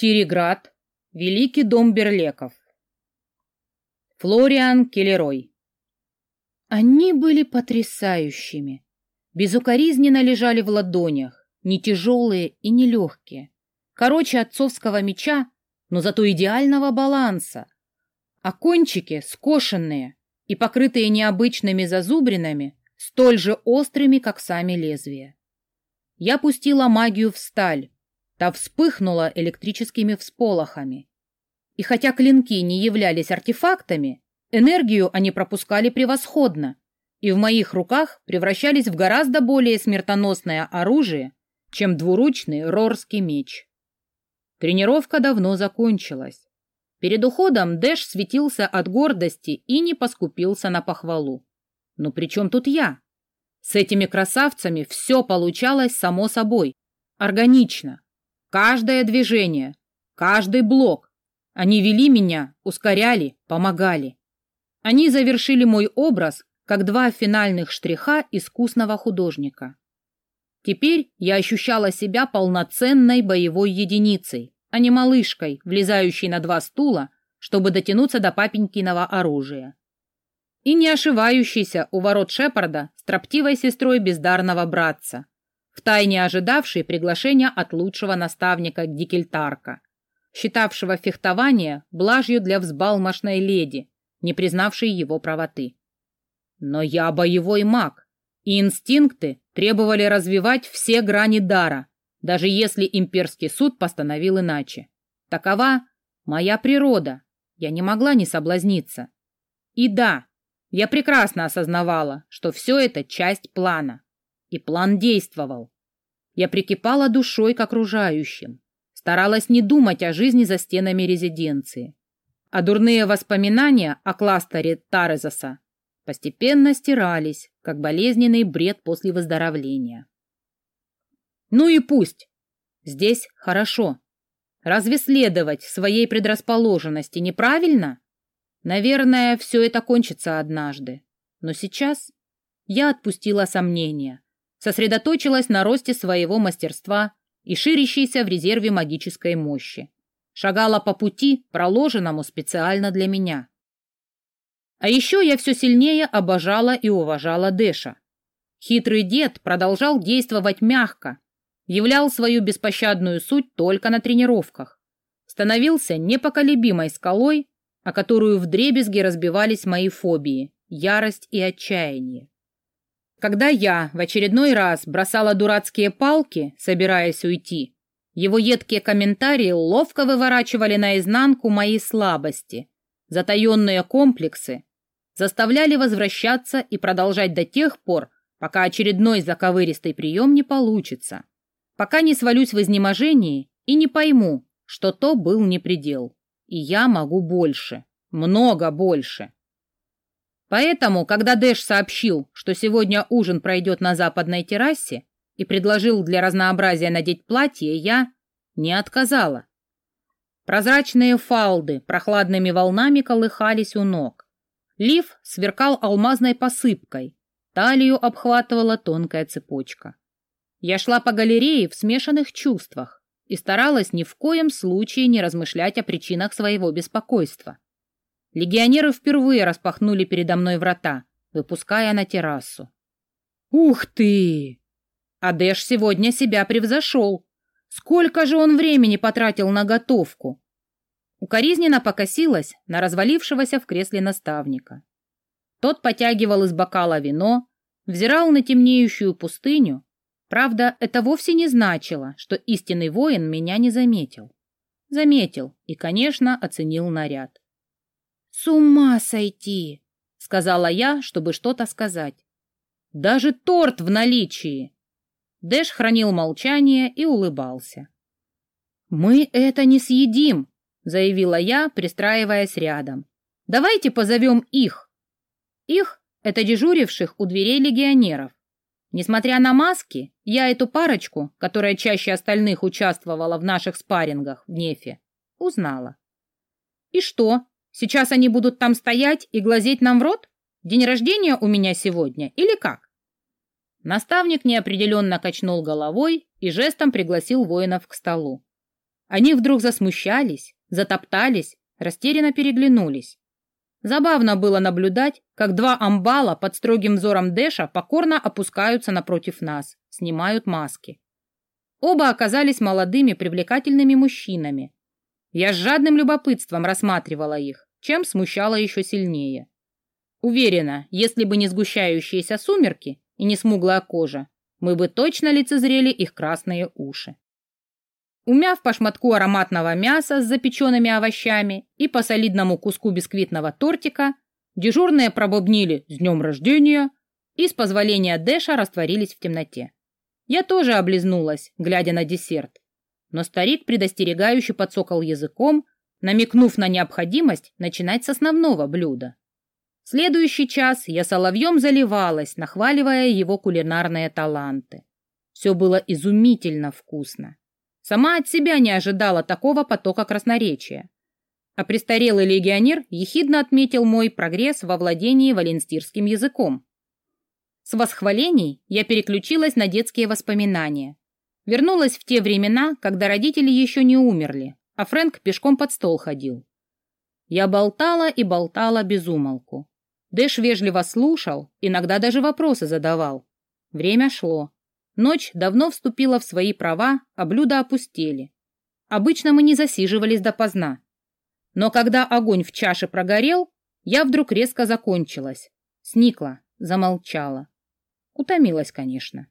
Тириград, Великий дом Берлеков. Флориан Келлерой. Они были потрясающими. Безукоризненно лежали в ладонях, не тяжелые и не легкие. Короче отцовского меча, но зато идеального баланса. А кончики скошенные и покрытые необычными зазубринами, столь же острыми, как сами лезвия. Я пустила магию в сталь, Та вспыхнула электрическими всполохами. И хотя клинки не являлись артефактами, энергию они пропускали превосходно, и в моих руках превращались в гораздо более смертоносное оружие, чем двуручный рорский меч. Тренировка давно закончилась. Перед уходом Дэш светился от гордости и не поскупился на похвалу. Но при чем тут я? С этими красавцами все получалось само собой, органично. Каждое движение, каждый блок. Они вели меня, ускоряли, помогали. Они завершили мой образ, как два финальных штриха искусного художника. Теперь я ощущала себя полноценной боевой единицей, а не малышкой, влезающей на два стула, чтобы дотянуться до папенькиного оружия. И не ошивающейся у ворот Шепарда строптивой сестрой бездарного братца, втайне ожидавший приглашения от лучшего наставника Дикельтарка, считавшего фехтование блажью для взбалмошной леди, не признавшей его правоты. Но я боевой маг, и инстинкты требовали развивать все грани дара, даже если имперский суд постановил иначе. Такова моя природа, я не могла не соблазниться. И да, я прекрасно осознавала, что все это часть плана. И план действовал. Я прикипала душой к окружающим, старалась не думать о жизни за стенами резиденции. А дурные воспоминания о кластере Тарезаса постепенно стирались, как болезненный бред после выздоровления. Ну и пусть. Здесь хорошо. Разве следовать своей предрасположенности неправильно? Наверное, все это кончится однажды. Но сейчас я отпустила сомнения, сосредоточилась на росте своего мастерства и ширящейся в резерве магической мощи. Шагала по пути, проложенному специально для меня. А еще я все сильнее обожала и уважала Дэша. Хитрый дед продолжал действовать мягко, являл свою беспощадную суть только на тренировках, становился непоколебимой скалой, о которую вдребезги разбивались мои фобии, ярость и отчаяние. Когда я в очередной раз бросала дурацкие палки, собираясь уйти, его едкие комментарии ловко выворачивали наизнанку мои слабости, затаенные комплексы, заставляли возвращаться и продолжать до тех пор, пока очередной заковыристый прием не получится, пока не свалюсь в изнеможении и не пойму, что то был не предел, и я могу больше, много больше. Поэтому, когда Дэш сообщил, что сегодня ужин пройдет на западной террасе, и предложил для разнообразия надеть платье, я не отказала. Прозрачные фалды прохладными волнами колыхались у ног. Лиф сверкал алмазной посыпкой, талию обхватывала тонкая цепочка. Я шла по галерее в смешанных чувствах и старалась ни в коем случае не размышлять о причинах своего беспокойства. Легионеры впервые распахнули передо мной врата, выпуская на террасу. «Ух ты!» Адеш сегодня себя превзошел. Сколько же он времени потратил на готовку? Укоризненно покосилась на развалившегося в кресле наставника. Тот потягивал из бокала вино, взирал на темнеющую пустыню. Правда, это вовсе не значило, что истинный воин меня не заметил. Заметил и, конечно, оценил наряд. «С ума сойти!» — сказала я, чтобы что-то сказать. «Даже торт в наличии!» Дэш хранил молчание и улыбался. «Мы это не съедим!» — заявила я, пристраиваясь рядом. «Давайте позовем их!» Их — это дежуривших у дверей легионеров. Несмотря на маски, я эту парочку, которая чаще остальных участвовала в наших спаррингах в Нефе, узнала. «И что?» Сейчас они будут там стоять и глазеть нам в рот? День рождения у меня сегодня или как? Наставник неопределенно качнул головой и жестом пригласил воинов к столу. Они вдруг засмущались, затоптались, растерянно переглянулись. Забавно было наблюдать, как два амбала под строгим взором Дэша покорно опускаются напротив нас, снимают маски. Оба оказались молодыми привлекательными мужчинами. Я с жадным любопытством рассматривала их, чем смущала еще сильнее. Уверена, если бы не сгущающиеся сумерки и не смуглая кожа, мы бы точно лицезрели их красные уши. Умяв по шматку ароматного мяса с запеченными овощами и по солидному куску бисквитного тортика, дежурные пробубнили «С днем рождения!» и с позволения Дэша растворились в темноте. Я тоже облизнулась, глядя на десерт, но старик предостерегающе подсокал языком, намекнув на необходимость начинать с основного блюда. Следующий час я соловьем заливалась, нахваливая его кулинарные таланты. Все было изумительно вкусно. Сама от себя не ожидала такого потока красноречия. А престарелый легионер ехидно отметил мой прогресс во владении валенстирским языком. С восхвалений я переключилась на детские воспоминания. Вернулась в те времена, когда родители еще не умерли, а Фрэнк пешком под стол ходил. Я болтала и болтала без умолку. Дэш вежливо слушал, иногда даже вопросы задавал. Время шло. Ночь давно вступила в свои права, а блюда опустели. Обычно мы не засиживались допоздна. Но когда огонь в чаше прогорел, я вдруг резко закончилась. Сникла, замолчала. Утомилась, конечно.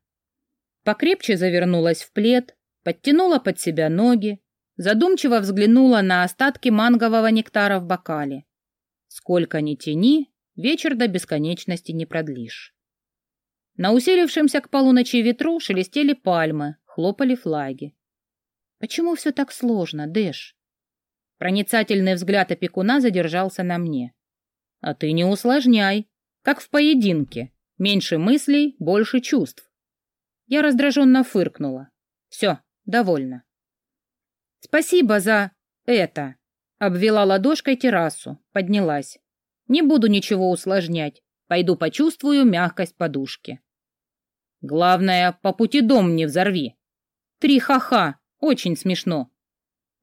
Покрепче завернулась в плед, подтянула под себя ноги, задумчиво взглянула на остатки мангового нектара в бокале. Сколько ни тяни, вечер до бесконечности не продлишь. На усилившемся к полуночи ветру шелестели пальмы, хлопали флаги. «Почему все так сложно, Дэш?» Проницательный взгляд опекуна задержался на мне. «А ты не усложняй, как в поединке. Меньше мыслей, больше чувств». Я раздраженно фыркнула. «Все, довольно». «Спасибо за это!» Обвела ладошкой террасу, поднялась. «Не буду ничего усложнять. Пойду почувствую мягкость подушки». Главное, по пути дом не взорви. Три ха-ха, очень смешно.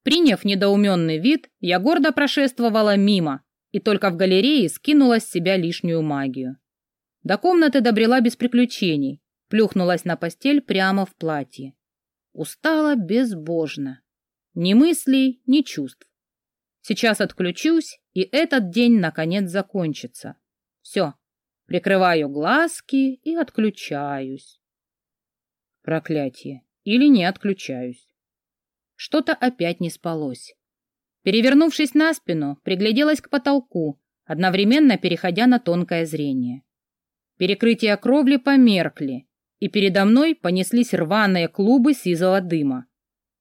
Приняв недоуменный вид, я гордо прошествовала мимо и только в галерее скинула с себя лишнюю магию. До комнаты добрела без приключений, плюхнулась на постель прямо в платье. Устала безбожно. Ни мыслей, ни чувств. Сейчас отключусь, и этот день наконец закончится. Все, Прикрываю глазки и отключаюсь. Проклятие. Или не отключаюсь. Что-то опять не спалось. Перевернувшись на спину, пригляделась к потолку, одновременно переходя на тонкое зрение. Перекрытия кровли померкли, и передо мной понеслись рваные клубы сизого дыма.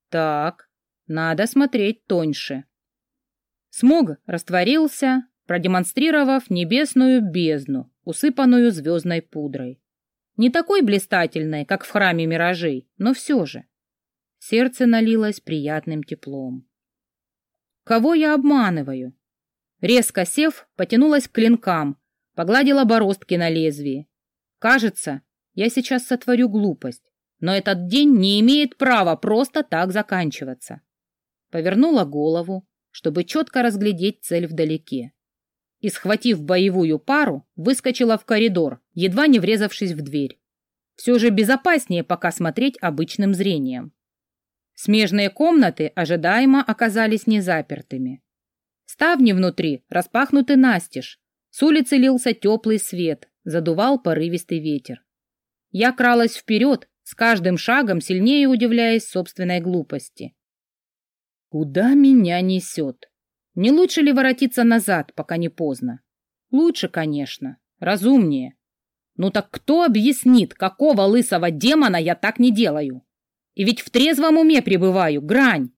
Так, надо смотреть тоньше. Смог растворился, продемонстрировав небесную бездну, усыпанную звездной пудрой. Не такой блистательной, как в храме миражей, но все же. Сердце налилось приятным теплом. Кого я обманываю? Резко сев, потянулась к клинкам, погладила бороздки на лезвии. Кажется, я сейчас сотворю глупость, но этот день не имеет права просто так заканчиваться. Повернула голову, чтобы четко разглядеть цель вдалеке и, схватив боевую пару, выскочила в коридор, едва не врезавшись в дверь. Все же безопаснее пока смотреть обычным зрением. Смежные комнаты ожидаемо оказались незапертыми. Ставни внутри распахнуты настежь. С улицы лился теплый свет, задувал порывистый ветер. Я кралась вперед, с каждым шагом сильнее удивляясь собственной глупости. Куда меня несет? Не лучше ли воротиться назад, пока не поздно? Лучше, конечно, разумнее. Ну так кто объяснит, какого лысого демона я так не делаю? И ведь в трезвом уме пребываю, грань.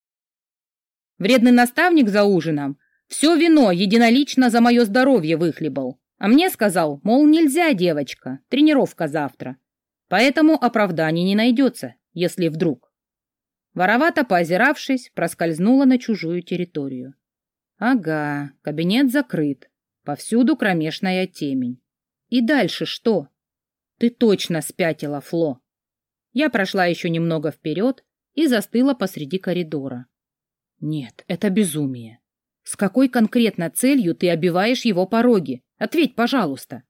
Вредный наставник за ужином все вино единолично за мое здоровье выхлебал, а мне сказал, мол, нельзя, девочка, тренировка завтра. Поэтому оправданий не найдется, если вдруг. Воровато поозиравшись, проскользнула на чужую территорию. Ага, кабинет закрыт. Повсюду кромешная темень. И дальше что? Ты точно спятила, Фло. Я прошла еще немного вперед и застыла посреди коридора. Нет, это безумие. С какой конкретно целью ты обиваешь его пороги? Ответь, пожалуйста.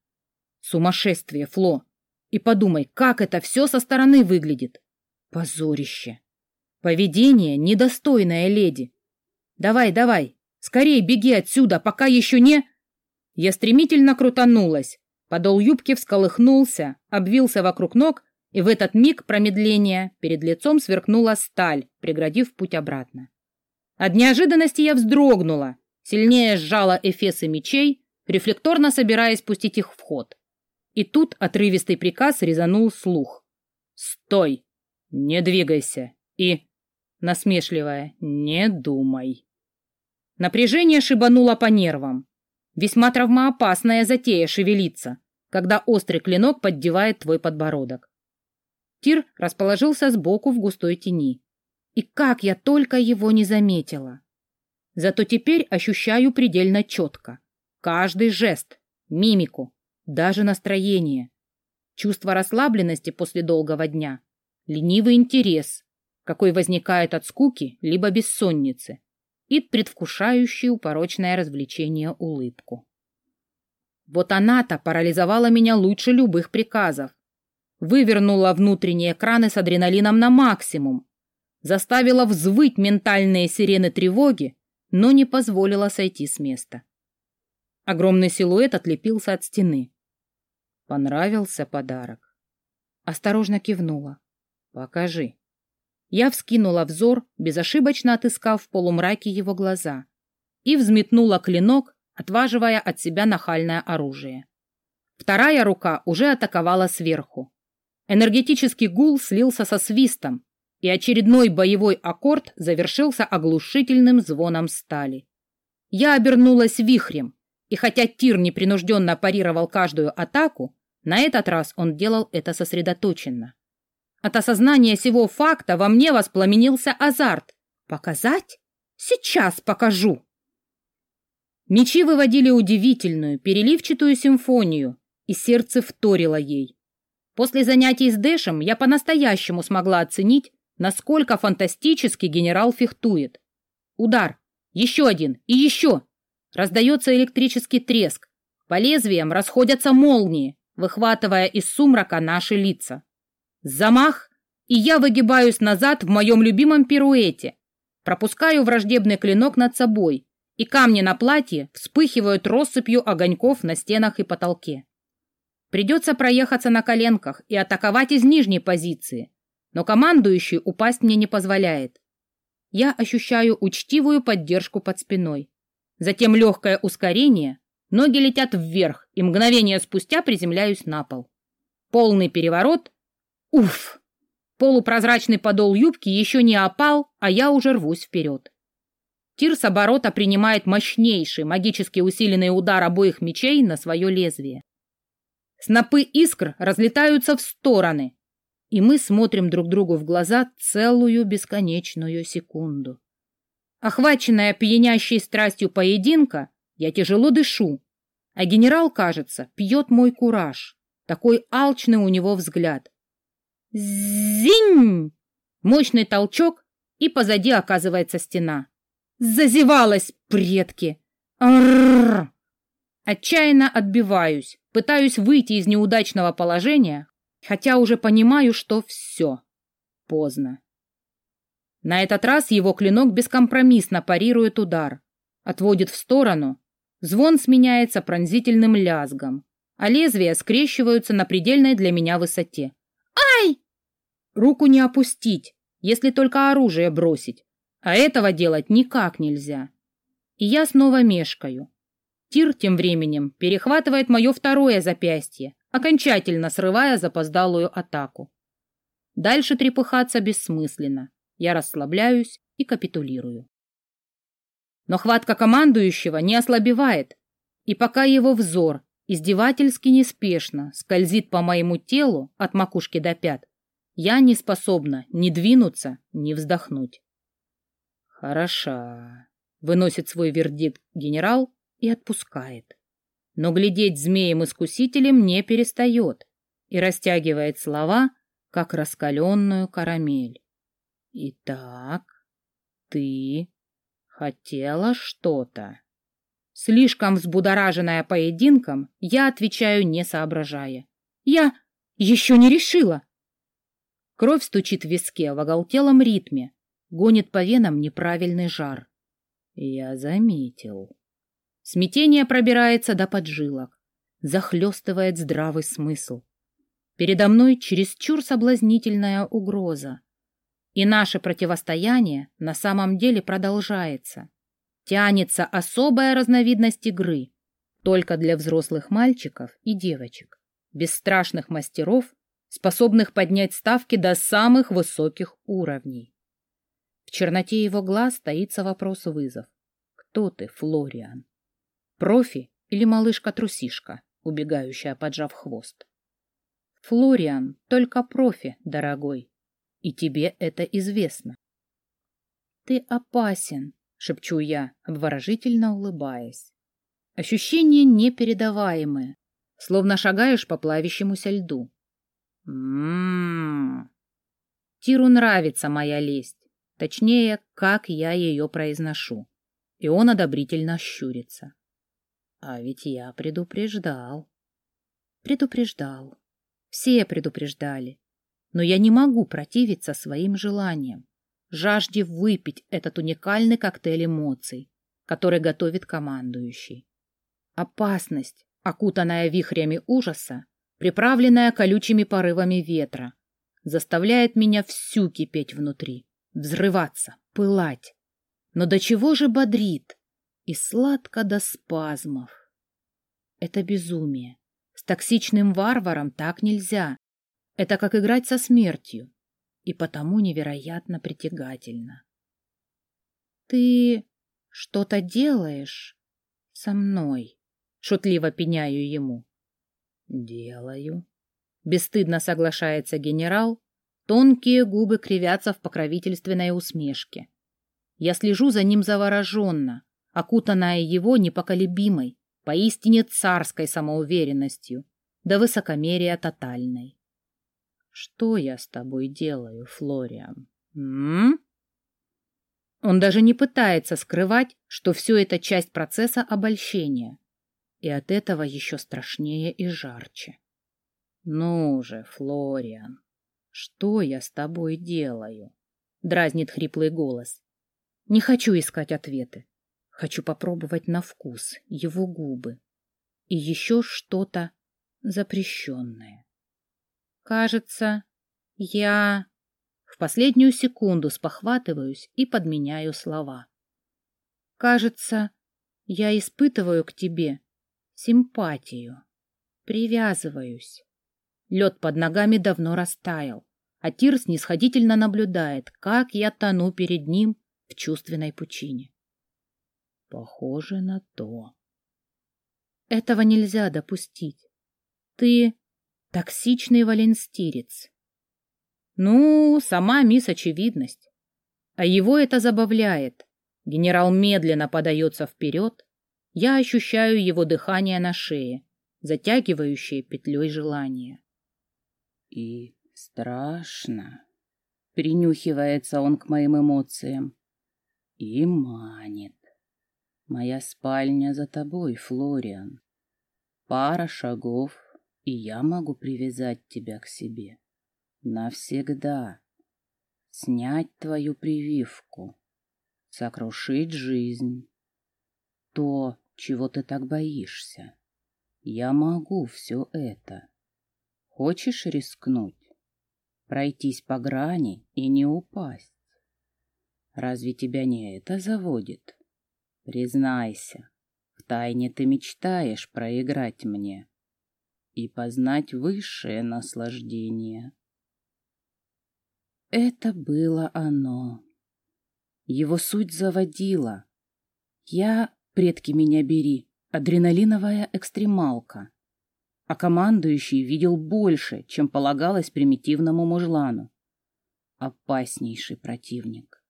Сумасшествие, Фло. И подумай, как это все со стороны выглядит. Позорище. Поведение недостойное леди. Давай, давай, скорее беги отсюда, пока еще не... Я стремительно крутанулась. Подол юбки всколыхнулся, обвился вокруг ног, и в этот миг промедления перед лицом сверкнула сталь, преградив путь обратно. От неожиданности я вздрогнула, сильнее сжала эфесы мечей, рефлекторно собираясь пустить их в ход. И тут отрывистый приказ резанул слух. «Стой! Не двигайся!» И, насмешливая, «Не думай!» Напряжение шибануло по нервам. Весьма травмоопасная затея шевелиться, когда острый клинок поддевает твой подбородок. Тир расположился сбоку в густой тени. И как я только его не заметила. Зато теперь ощущаю предельно четко. Каждый жест, мимику, даже настроение. Чувство расслабленности после долгого дня. Ленивый интерес, какой возникает от скуки либо бессонницы. И предвкушающую порочное развлечение улыбку. Вот она-то парализовала меня лучше любых приказов. Вывернула внутренние экраны с адреналином на максимум, заставила взвыть ментальные сирены тревоги, но не позволила сойти с места. Огромный силуэт отлепился от стены. Понравился подарок. Осторожно кивнула. Покажи. Я вскинула взор, безошибочно отыскав в полумраке его глаза, и взметнула клинок, отваживая от себя нахальное оружие. Вторая рука уже атаковала сверху. Энергетический гул слился со свистом, и очередной боевой аккорд завершился оглушительным звоном стали. Я обернулась вихрем, и хотя Тир непринужденно парировал каждую атаку, на этот раз он делал это сосредоточенно. От осознания сего факта во мне воспламенился азарт. Показать? Сейчас покажу. Мечи выводили удивительную, переливчатую симфонию, и сердце вторило ей. После занятий с Дэшем я по-настоящему смогла оценить, насколько фантастически генерал фехтует. Удар. Еще один. И еще. Раздается электрический треск. По лезвиям расходятся молнии, выхватывая из сумрака наши лица. Замах, и я выгибаюсь назад в моем любимом пируэте. Пропускаю враждебный клинок над собой, и камни на платье вспыхивают россыпью огоньков на стенах и потолке. Придется проехаться на коленках и атаковать из нижней позиции, но командующий упасть мне не позволяет. Я ощущаю учтивую поддержку под спиной. Затем легкое ускорение, ноги летят вверх, и мгновение спустя приземляюсь на пол. Полный переворот. Уф! Полупрозрачный подол юбки еще не опал, а я уже рвусь вперед. Тир с оборота принимает мощнейший, магически усиленный удар обоих мечей на свое лезвие. Снопы искр разлетаются в стороны, и мы смотрим друг другу в глаза целую бесконечную секунду. Охваченная пьянящей страстью поединка, я тяжело дышу, а генерал, кажется, пьет мой кураж. Такой алчный у него взгляд. Зинь! Мощный толчок, и позади оказывается стена. Зазевалась, предки! Арррр! Отчаянно отбиваюсь, пытаюсь выйти из неудачного положения, хотя уже понимаю, что все поздно. На этот раз его клинок бескомпромиссно парирует удар, отводит в сторону, звон сменяется пронзительным лязгом, а лезвия скрещиваются на предельной для меня высоте. «Ай!» Руку не опустить, если только оружие бросить, а этого делать никак нельзя. И я снова мешкаю. Тир тем временем перехватывает мое второе запястье, окончательно срывая запоздалую атаку. Дальше трепыхаться бессмысленно. Я расслабляюсь и капитулирую. Но хватка командующего не ослабевает, и пока его взор издевательски неспешно скользит по моему телу от макушки до пят, я не способна ни двинуться, ни вздохнуть. «Хороша», — выносит свой вердикт генерал и отпускает но глядеть змеем-искусителем не перестает и растягивает слова, как раскаленную карамель. «Итак, ты Хотела что-то. Слишком взбудораженная поединком, я отвечаю, не соображая. Я еще не решила. Кровь стучит в виске в оголтелом ритме, гонит по венам неправильный жар. Я заметил. Смятение пробирается до поджилок, захлестывает здравый смысл. Передо мной чересчур соблазнительная угроза. И наше противостояние на самом деле продолжается. Тянется особая разновидность игры, только для взрослых мальчиков и девочек, бесстрашных мастеров, способных поднять ставки до самых высоких уровней. В черноте его глаз стоится вопрос-вызов. Кто ты, Флориан? Профи или малышка-трусишка, убегающая, поджав хвост? Флориан только профи, дорогой, и тебе это известно. Ты опасен, шепчу я, обворожительно улыбаясь. Ощущения непередаваемые, словно шагаешь по плавящемуся льду. Ммм. Тиру нравится моя лесть, точнее, как я ее произношу, и он одобрительно щурится. А ведь я предупреждал. Предупреждал. Все предупреждали. Но я не могу противиться своим желаниям, жажде выпить этот уникальный коктейль эмоций, который готовит командующий. Опасность, окутанная вихрями ужаса, приправленная колючими порывами ветра, заставляет меня всю кипеть внутри, взрываться, пылать. Но до чего же бодрит и сладко до спазмов. Это безумие. С токсичным варваром так нельзя. Это как играть со смертью. И потому невероятно притягательно. Ты что-то делаешь со мной? Шутливо пеняю ему. Делаю. Бесстыдно соглашается генерал. Тонкие губы кривятся в покровительственной усмешке. Я слежу за ним завороженно, окутанная его непоколебимой, поистине царской самоуверенностью, до высокомерия тотальной. Что я с тобой делаю, Флориан? М? Он даже не пытается скрывать, что все это часть процесса обольщения, и от этого еще страшнее и жарче. Ну же, Флориан, что я с тобой делаю? Дразнит хриплый голос. Не хочу искать ответы. Хочу попробовать на вкус его губы и еще что-то запрещенное. Кажется, я в последнюю секунду спохватываюсь и подменяю слова. Кажется, я испытываю к тебе симпатию, привязываюсь. Лед под ногами давно растаял, а Тир снисходительно наблюдает, как я тону перед ним в чувственной пучине. Похоже на то. Этого нельзя допустить. Ты токсичный валенстирец. Ну, сама мисс Очевидность. А его это забавляет. Генерал медленно подается вперед. Я ощущаю его дыхание на шее, затягивающее петлей желания. И страшно. Принюхивается он к моим эмоциям. И манит. Моя спальня за тобой, Флориан. Пара шагов, и я могу привязать тебя к себе. Навсегда. Снять твою прививку. Сокрушить жизнь. То, чего ты так боишься. Я могу все это. Хочешь рискнуть? Пройтись по грани и не упасть? Разве тебя не это заводит? Признайся, втайне ты мечтаешь проиграть мне и познать высшее наслаждение. Это было оно. Его суть заводила. Я, предки меня бери, адреналиновая экстремалка. А командующий видел больше, чем полагалось примитивному мужлану. Опаснейший противник.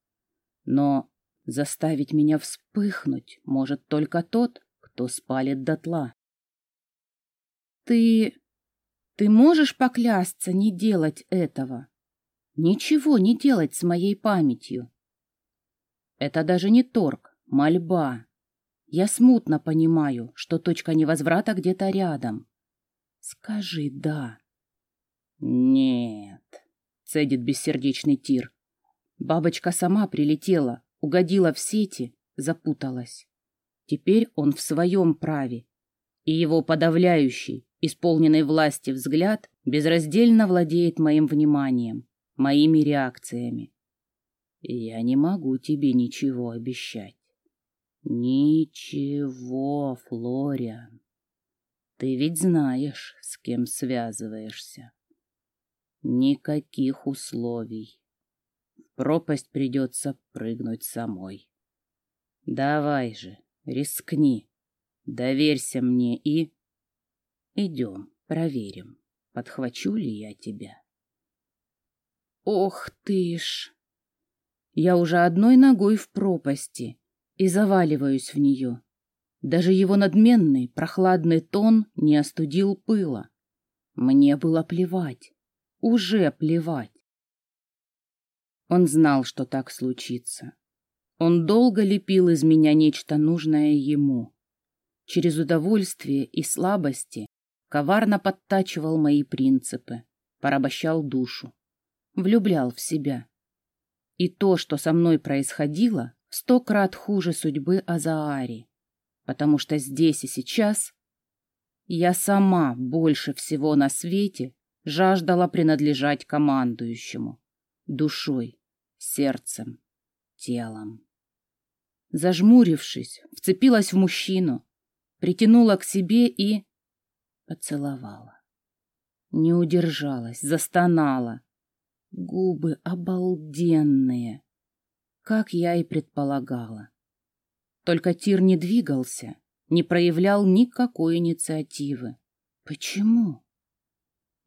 Но Заставить меня вспыхнуть может только тот, кто спалит дотла. Ты... ты можешь поклясться не делать этого? Ничего не делать с моей памятью? Это даже не торг, Мольба. Я смутно понимаю, что точка невозврата где-то рядом. Скажи «да». «Нет», — цедит бессердечный тир. Бабочка сама прилетела, угодила в сети, запуталась. Теперь он в своем праве, и его подавляющий, исполненный власти взгляд безраздельно владеет моим вниманием, моими реакциями. Я не могу тебе ничего обещать. Ничего, Флориан. Ты ведь знаешь, с кем связываешься. Никаких условий. В пропасть придется прыгнуть самой. Давай же, рискни. Доверься мне и... Идем, проверим, подхвачу ли я тебя. Ох ты ж! Я уже одной ногой в пропасти и заваливаюсь в нее. Даже его надменный, прохладный тон не остудил пыла. Мне было плевать, уже плевать. Он знал, что так случится. Он долго лепил из меня нечто нужное ему. Через удовольствие и слабости коварно подтачивал мои принципы, порабощал душу, влюблял в себя. И то, что со мной происходило, сто крат хуже судьбы Азаари, потому что здесь и сейчас я сама больше всего на свете жаждала принадлежать командующему, душой, сердцем, телом. Зажмурившись, вцепилась в мужчину, притянула к себе и поцеловала. Не удержалась, застонала. Губы обалденные, как я и предполагала. Только Тир не двигался, не проявлял никакой инициативы. Почему?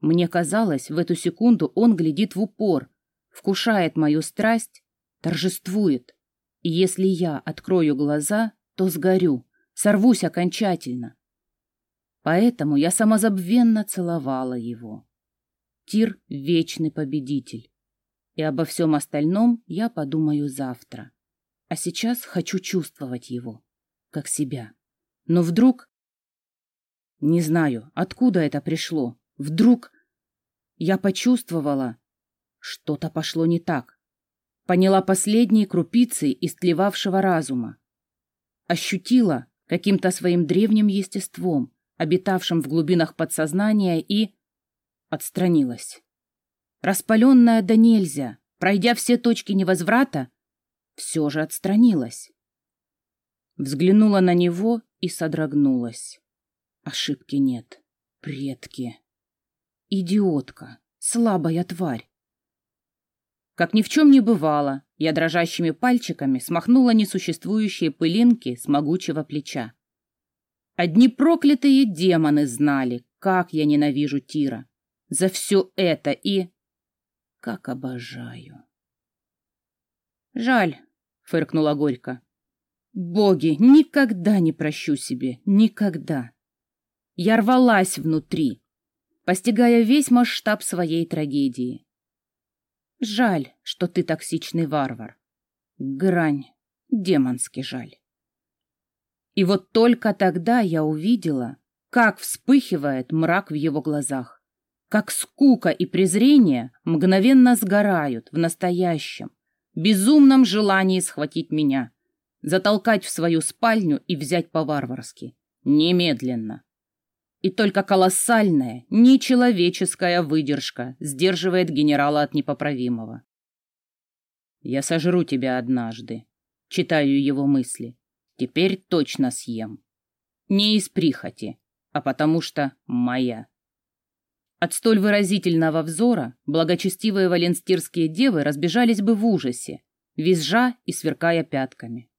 Мне казалось, в эту секунду он глядит в упор, вкушает мою страсть, торжествует. И если я открою глаза, то сгорю, сорвусь окончательно. Поэтому я самозабвенно целовала его. Тир — вечный победитель. И обо всем остальном я подумаю завтра. А сейчас хочу чувствовать его, как себя. Но вдруг... Не знаю, откуда это пришло. Вдруг я почувствовала, что-то пошло не так. Поняла последние крупицы истлевавшего разума. Ощутила каким-то своим древним естеством, обитавшим в глубинах подсознания, и отстранилась. Распаленная до нельзя, пройдя все точки невозврата, все же отстранилась. Взглянула на него и содрогнулась. Ошибки нет. Предки. Идиотка. Слабая тварь. Как ни в чем не бывало, я дрожащими пальчиками смахнула несуществующие пылинки с могучего плеча. Одни проклятые демоны знали, как я ненавижу Тира. За все это и... Как обожаю. Жаль, фыркнула горько. Боги, никогда не прощу себе, никогда. Я рвалась внутри, постигая весь масштаб своей трагедии. Жаль, что ты токсичный варвар. Грань, демонски жаль. И вот только тогда я увидела, как вспыхивает мрак в его глазах, как скука и презрение мгновенно сгорают в настоящем, безумном желании схватить меня, затолкать в свою спальню и взять по-варварски. Немедленно. И только колоссальная, нечеловеческая выдержка сдерживает генерала от непоправимого. «Я сожру тебя однажды», — читаю его мысли. «Теперь точно съем. Не из прихоти, а потому что моя». От столь выразительного взора благочестивые валенстирские девы разбежались бы в ужасе, визжа и сверкая пятками.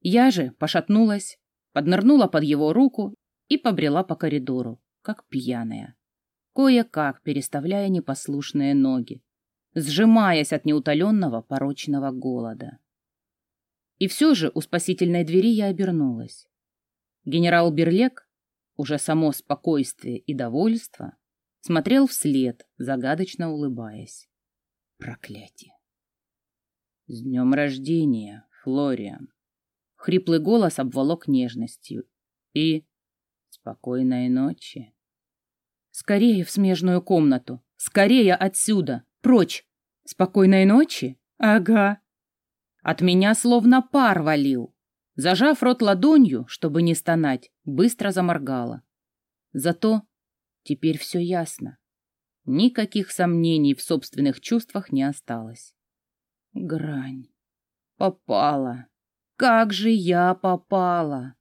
Я же пошатнулась, поднырнула под его руку и побрела по коридору, как пьяная, кое-как переставляя непослушные ноги, сжимаясь от неутоленного порочного голода. И все же у спасительной двери я обернулась. Генерал Берлек, уже само спокойствие и довольство, смотрел вслед, загадочно улыбаясь. Проклятие! С днем рождения, Флориан! Хриплый голос обволок нежностью. И спокойной ночи. Скорее в смежную комнату. Скорее отсюда. Прочь. Спокойной ночи? Ага. От меня словно пар валил. Зажав рот ладонью, чтобы не стонать, быстро заморгала. Зато теперь все ясно. Никаких сомнений в собственных чувствах не осталось. Грань. Попала. Как же я попала!